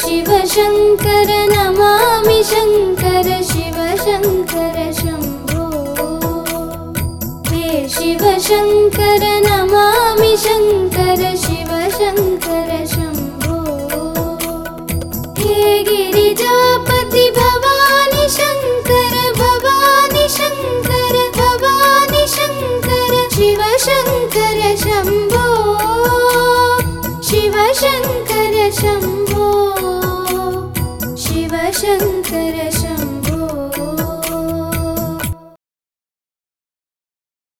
शिव शङ्कर नमामि शङ्कर शिव शङ्कर शम्भो। हे शिव शङ्कर नमामि शङ्कर शिव शङ्कर शम्भो। हे गिरिजापति भवानि शङ्कर भवानि शङ्कर भवानि शङ्कर शिव शङ्कर शम्भो। शिव शङ्कर शम्भो। शिवशङ्कर